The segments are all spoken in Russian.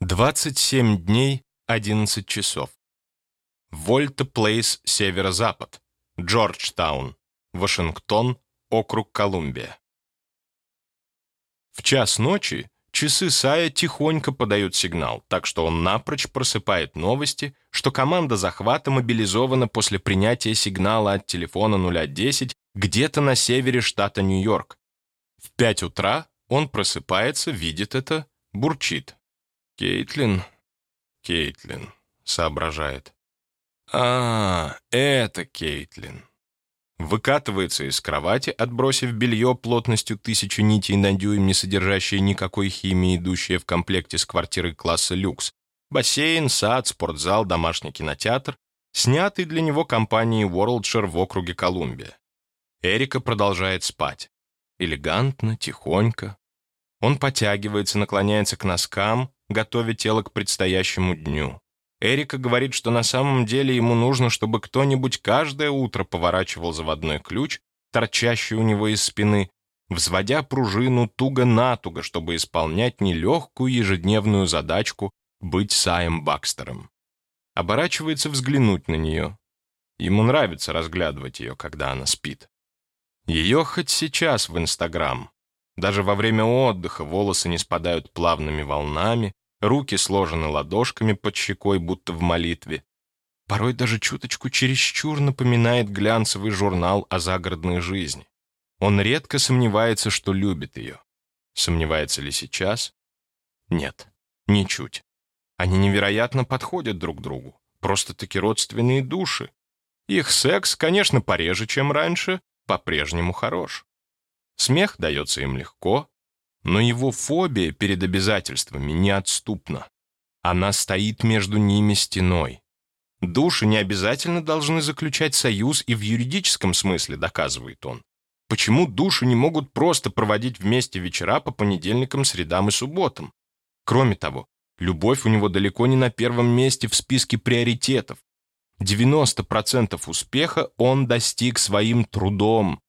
27 дней, 11 часов. Вольта Плейс, северо-запад. Джорджтаун, Вашингтон, округ Колумбия. В час ночи часы Сая тихонько подают сигнал, так что он напрочь просыпает новости, что команда захвата мобилизована после принятия сигнала от телефона 010 где-то на севере штата Нью-Йорк. В 5 утра он просыпается, видит это, бурчит. «Кейтлин, Кейтлин», — соображает. «А, это Кейтлин». Выкатывается из кровати, отбросив белье плотностью тысячи нитей на дюйм, не содержащее никакой химии, идущее в комплекте с квартирой класса люкс. Бассейн, сад, спортзал, домашний кинотеатр, снятый для него компанией Worldshire в округе Колумбия. Эрика продолжает спать. Элегантно, тихонько. Он потягивается, наклоняется к носкам, готовя тело к предстоящему дню. Эрика говорит, что на самом деле ему нужно, чтобы кто-нибудь каждое утро поворачивал заводной ключ, торчащий у него из спины, взводя пружину туго-натуго, чтобы исполнять нелегкую ежедневную задачку быть Саем Бакстером. Оборачивается взглянуть на нее. Ему нравится разглядывать ее, когда она спит. Ее хоть сейчас в Инстаграм. Даже во время отдыха волосы не спадают плавными волнами, руки сложены ладошками под щекой, будто в молитве. Порой даже чуточку чересчур напоминает глянцевый журнал о загородной жизни. Он редко сомневается, что любит ее. Сомневается ли сейчас? Нет, ничуть. Они невероятно подходят друг другу. Просто-таки родственные души. Их секс, конечно, пореже, чем раньше, по-прежнему хорош. Смех дается им легко, но его фобия перед обязательствами неотступна. Она стоит между ними стеной. Души не обязательно должны заключать союз и в юридическом смысле, доказывает он. Почему души не могут просто проводить вместе вечера по понедельникам, средам и субботам? Кроме того, любовь у него далеко не на первом месте в списке приоритетов. 90% успеха он достиг своим трудом.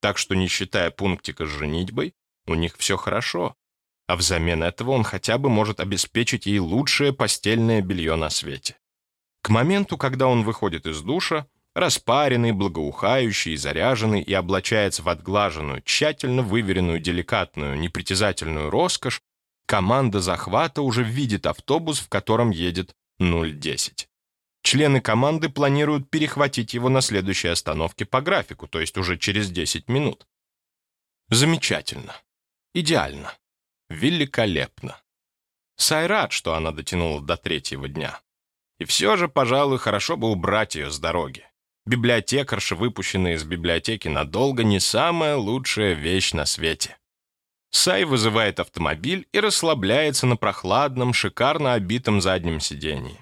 Так что, не считая пунктика с женитьбой, у них все хорошо, а взамен этого он хотя бы может обеспечить ей лучшее постельное белье на свете. К моменту, когда он выходит из душа, распаренный, благоухающий, заряженный и облачается в отглаженную, тщательно выверенную, деликатную, непритязательную роскошь, команда захвата уже видит автобус, в котором едет 010. Члены команды планируют перехватить его на следующей остановке по графику, то есть уже через 10 минут. Замечательно. Идеально. Великолепно. Сай рад, что она дотянула до третьего дня. И все же, пожалуй, хорошо бы убрать ее с дороги. Библиотекарша, выпущенная из библиотеки надолго, не самая лучшая вещь на свете. Сай вызывает автомобиль и расслабляется на прохладном, шикарно обитом заднем сидении.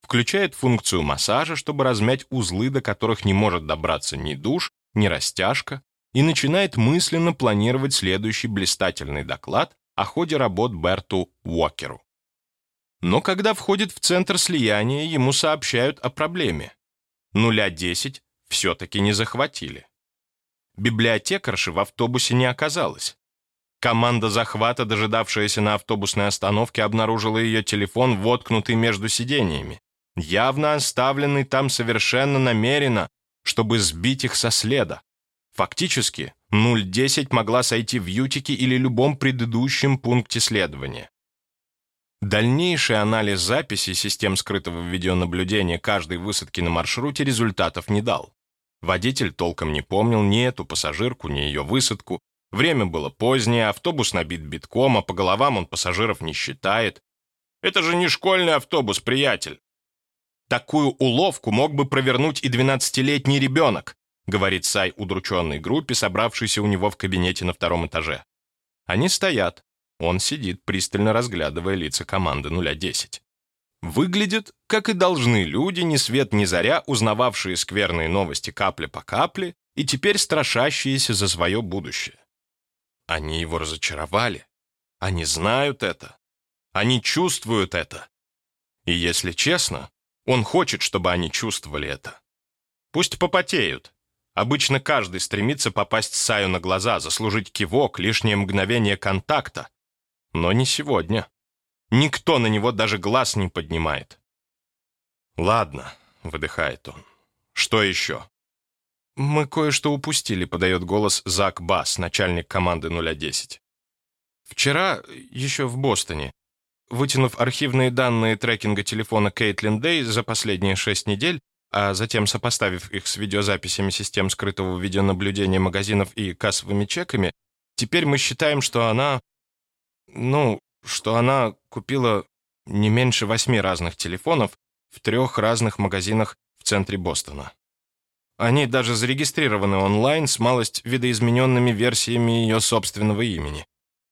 Включает функцию массажа, чтобы размять узлы, до которых не может добраться ни душ, ни растяжка, и начинает мысленно планировать следующий блистательный доклад о ходе работ Берту Уокеру. Но когда входит в центр слияния, ему сообщают о проблеме. Нуля 10 все-таки не захватили. Библиотекарши в автобусе не оказалось. Команда захвата, дожидавшаяся на автобусной остановке, обнаружила ее телефон, воткнутый между сидениями, явно оставленный там совершенно намеренно, чтобы сбить их со следа. Фактически, 0.10 могла сойти в Ютике или любом предыдущем пункте следования. Дальнейший анализ записей систем скрытого видеонаблюдения каждой высадки на маршруте результатов не дал. Водитель толком не помнил ни эту пассажирку, ни ее высадку. Время было позднее, автобус набит битком, а по головам он пассажиров не считает. Это же не школьный автобус, приятель. Такую уловку мог бы провернуть и 12-летний ребенок, говорит Сай удрученной группе, собравшейся у него в кабинете на втором этаже. Они стоят. Он сидит, пристально разглядывая лица команды 010. Выглядят, как и должны люди, ни свет ни заря, узнававшие скверные новости капля по капле и теперь страшащиеся за свое будущее. Они его разочаровали. Они знают это. Они чувствуют это. И если честно, он хочет, чтобы они чувствовали это. Пусть попотеют, Обычно каждый стремится попасть Саю на глаза, заслужить кивок, лишнее мгновение контакта. Но не сегодня. Никто на него даже глаз не поднимает. «Ладно», — выдыхает он. «Что еще?» «Мы кое-что упустили», — подает голос Зак Бас, начальник команды 010. «Вчера, еще в Бостоне, вытянув архивные данные трекинга телефона Кейтлин Дэй за последние шесть недель, а затем сопоставив их с видеозаписями систем скрытого видеонаблюдения магазинов и кассовыми чеками, теперь мы считаем, что она... Ну, что она купила не меньше восьми разных телефонов в трех разных магазинах в центре Бостона. Они даже зарегистрированы онлайн с малость видоизмененными версиями ее собственного имени.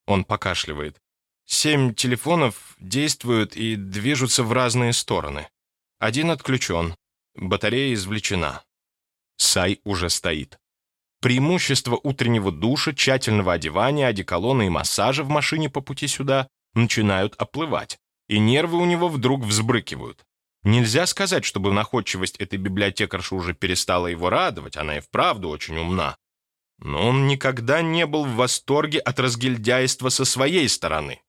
Он покашливает. Семь телефонов действуют и движутся в разные стороны. Один отключен, батарея извлечена. Сай уже стоит. Преимущество утреннего душа, тщательного одевания, одеколона и массажа в машине по пути сюда начинают оплывать, и нервы у него вдруг взбрыкивают. Нельзя сказать, чтобы находчивость этой библиотекарши уже перестала его радовать, она и вправду очень умна. Но он никогда не был в восторге от разгильдяйства со своей стороны.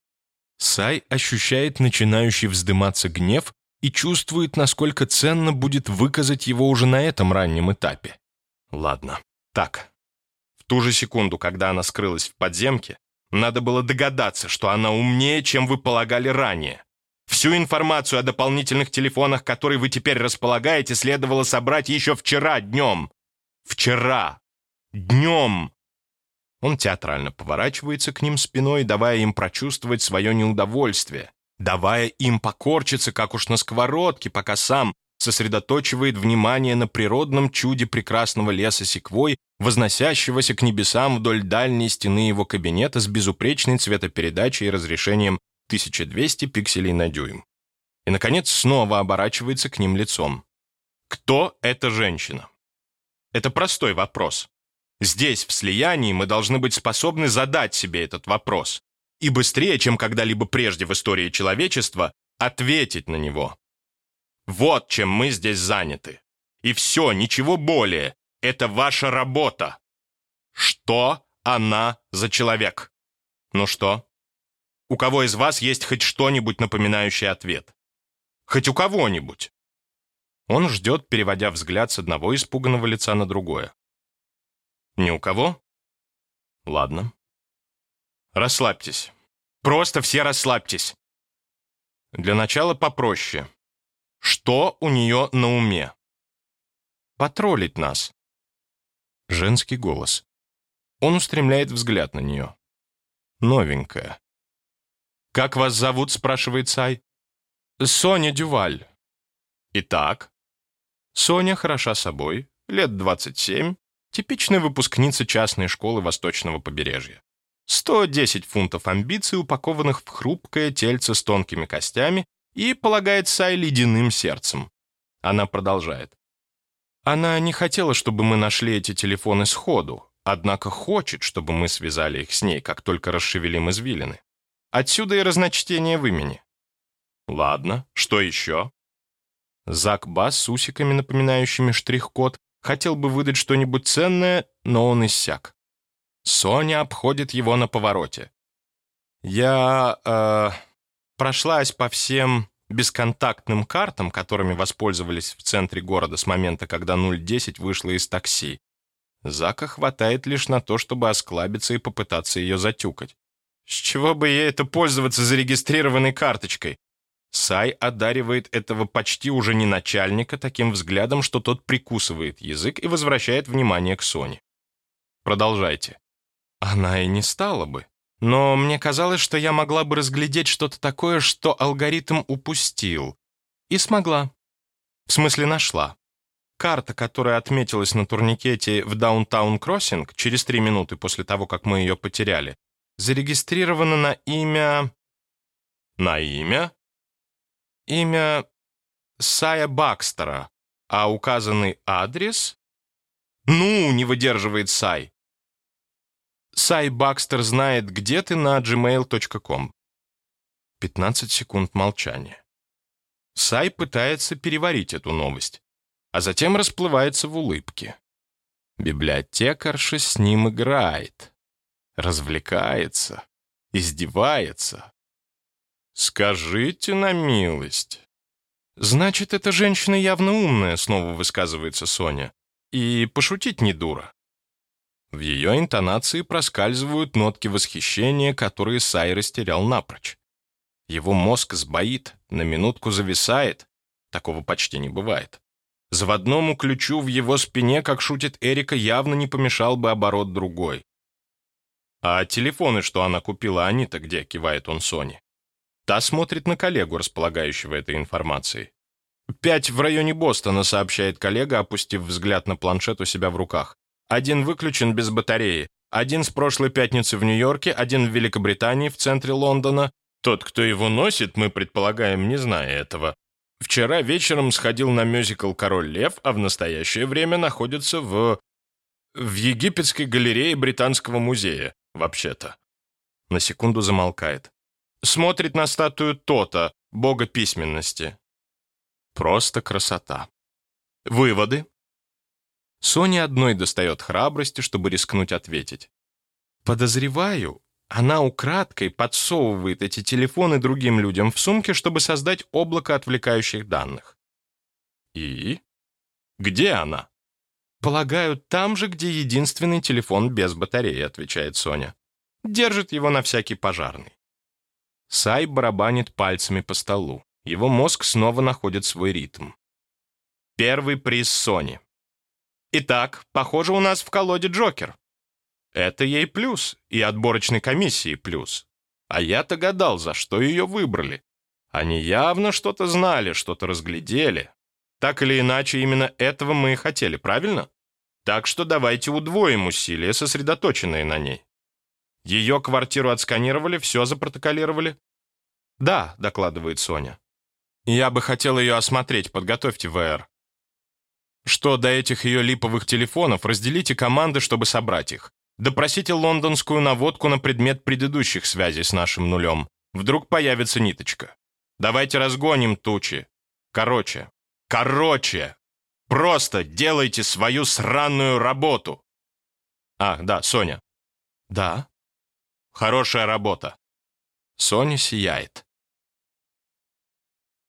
Сай ощущает начинающий вздыматься гнев и чувствует, насколько ценно будет выказать его уже на этом раннем этапе. Ладно, так. В ту же секунду, когда она скрылась в подземке, надо было догадаться, что она умнее, чем вы полагали ранее. Всю информацию о дополнительных телефонах, которые вы теперь располагаете, следовало собрать еще вчера днем. Вчера. Днем. Он театрально поворачивается к ним спиной, давая им прочувствовать свое неудовольствие, давая им покорчиться, как уж на сковородке, пока сам сосредоточивает внимание на природном чуде прекрасного леса секвой, возносящегося к небесам вдоль дальней стены его кабинета с безупречной цветопередачей и разрешением 1200 пикселей на дюйм. И, наконец, снова оборачивается к ним лицом. Кто эта женщина? Это простой вопрос. Здесь, в слиянии, мы должны быть способны задать себе этот вопрос и быстрее, чем когда-либо прежде в истории человечества, ответить на него. Вот чем мы здесь заняты. И все, ничего более. Это ваша работа. Что она за человек? Ну что? У кого из вас есть хоть что-нибудь напоминающее ответ? Хоть у кого-нибудь? Он ждет, переводя взгляд с одного испуганного лица на другое. Ни у кого? Ладно. Расслабьтесь. Просто все расслабьтесь. Для начала попроще. Что у нее на уме? Потроллить нас. Женский голос. Он устремляет взгляд на нее. Новенькая. «Как вас зовут?» — спрашивает Сай. «Соня Дюваль». «Итак?» Соня хороша собой, лет 27, типичная выпускница частной школы Восточного побережья. 110 фунтов амбиций, упакованных в хрупкое тельце с тонкими костями и полагает Сай ледяным сердцем. Она продолжает. Она не хотела, чтобы мы нашли эти телефоны сходу, однако хочет, чтобы мы связали их с ней, как только расшевелим извилины. Отсюда и разночтение в имени. Ладно, что еще? Зак Бас с усиками, напоминающими штрих-код, хотел бы выдать что-нибудь ценное, но он иссяк. Соня обходит его на повороте. Я, э, прошлась по всем бесконтактным картам, которыми воспользовались в центре города с момента, когда 010 вышла из такси. Зака хватает лишь на то, чтобы осклабиться и попытаться ее затюкать. С чего бы ей это пользоваться зарегистрированной карточкой? Сай одаривает этого почти уже не начальника таким взглядом, что тот прикусывает язык и возвращает внимание к Соне. Продолжайте. Она и не стала бы. Но мне казалось, что я могла бы разглядеть что-то такое, что алгоритм упустил. И смогла. В смысле, нашла. Карта, которая отметилась на турникете в Даунтаун Кроссинг через три минуты после того, как мы ее потеряли, зарегистрирована на имя... На имя? Имя Сая Бакстера, а указанный адрес... Ну, не выдерживает Сай. Сай Бакстер знает, где ты на gmail.com. 15 секунд молчания. Сай пытается переварить эту новость, а затем расплывается в улыбке. Библиотекарша с ним играет, развлекается, издевается. Скажите на милость. Значит, эта женщина явно умная, снова высказывается Соня. И пошутить не дура. В ее интонации проскальзывают нотки восхищения, которые Сай растерял напрочь. Его мозг сбоит, на минутку зависает. Такого почти не бывает. Заводному ключу в его спине, как шутит Эрика, явно не помешал бы оборот другой. «А телефоны, что она купила, они-то где?» — кивает он Соне. Та смотрит на коллегу, располагающего этой информацией. «Пять в районе Бостона», — сообщает коллега, опустив взгляд на планшет у себя в руках. «Один выключен без батареи. Один с прошлой пятницы в Нью-Йорке, один в Великобритании, в центре Лондона. Тот, кто его носит, мы предполагаем, не зная этого. Вчера вечером сходил на мюзикл «Король лев», а в настоящее время находится в... в Египетской галерее Британского музея, вообще-то». На секунду замолкает. Смотрит на статую Тота, бога письменности. Просто красота. Выводы? Соня одной достает храбрости, чтобы рискнуть ответить. Подозреваю, она украдкой подсовывает эти телефоны другим людям в сумке, чтобы создать облако отвлекающих данных. И? Где она? Полагаю, там же, где единственный телефон без батареи, отвечает Соня. Держит его на всякий пожарный. Сай барабанит пальцами по столу. Его мозг снова находит свой ритм. Первый приз Сони. Итак, похоже, у нас в колоде Джокер. Это ей плюс, и отборочной комиссии плюс. А я-то гадал, за что ее выбрали. Они явно что-то знали, что-то разглядели. Так или иначе, именно этого мы и хотели, правильно? Так что давайте удвоим усилия, сосредоточенные на ней. Ее квартиру отсканировали, все запротоколировали? Да, докладывает Соня. Я бы хотел ее осмотреть, подготовьте ВР. Что до этих ее липовых телефонов, разделите команды, чтобы собрать их. Допросите лондонскую наводку на предмет предыдущих связей с нашим нулем. Вдруг появится ниточка. Давайте разгоним тучи. Короче. Короче. Просто делайте свою сраную работу. А, да, Соня. Да. Хорошая работа. Соня сияет.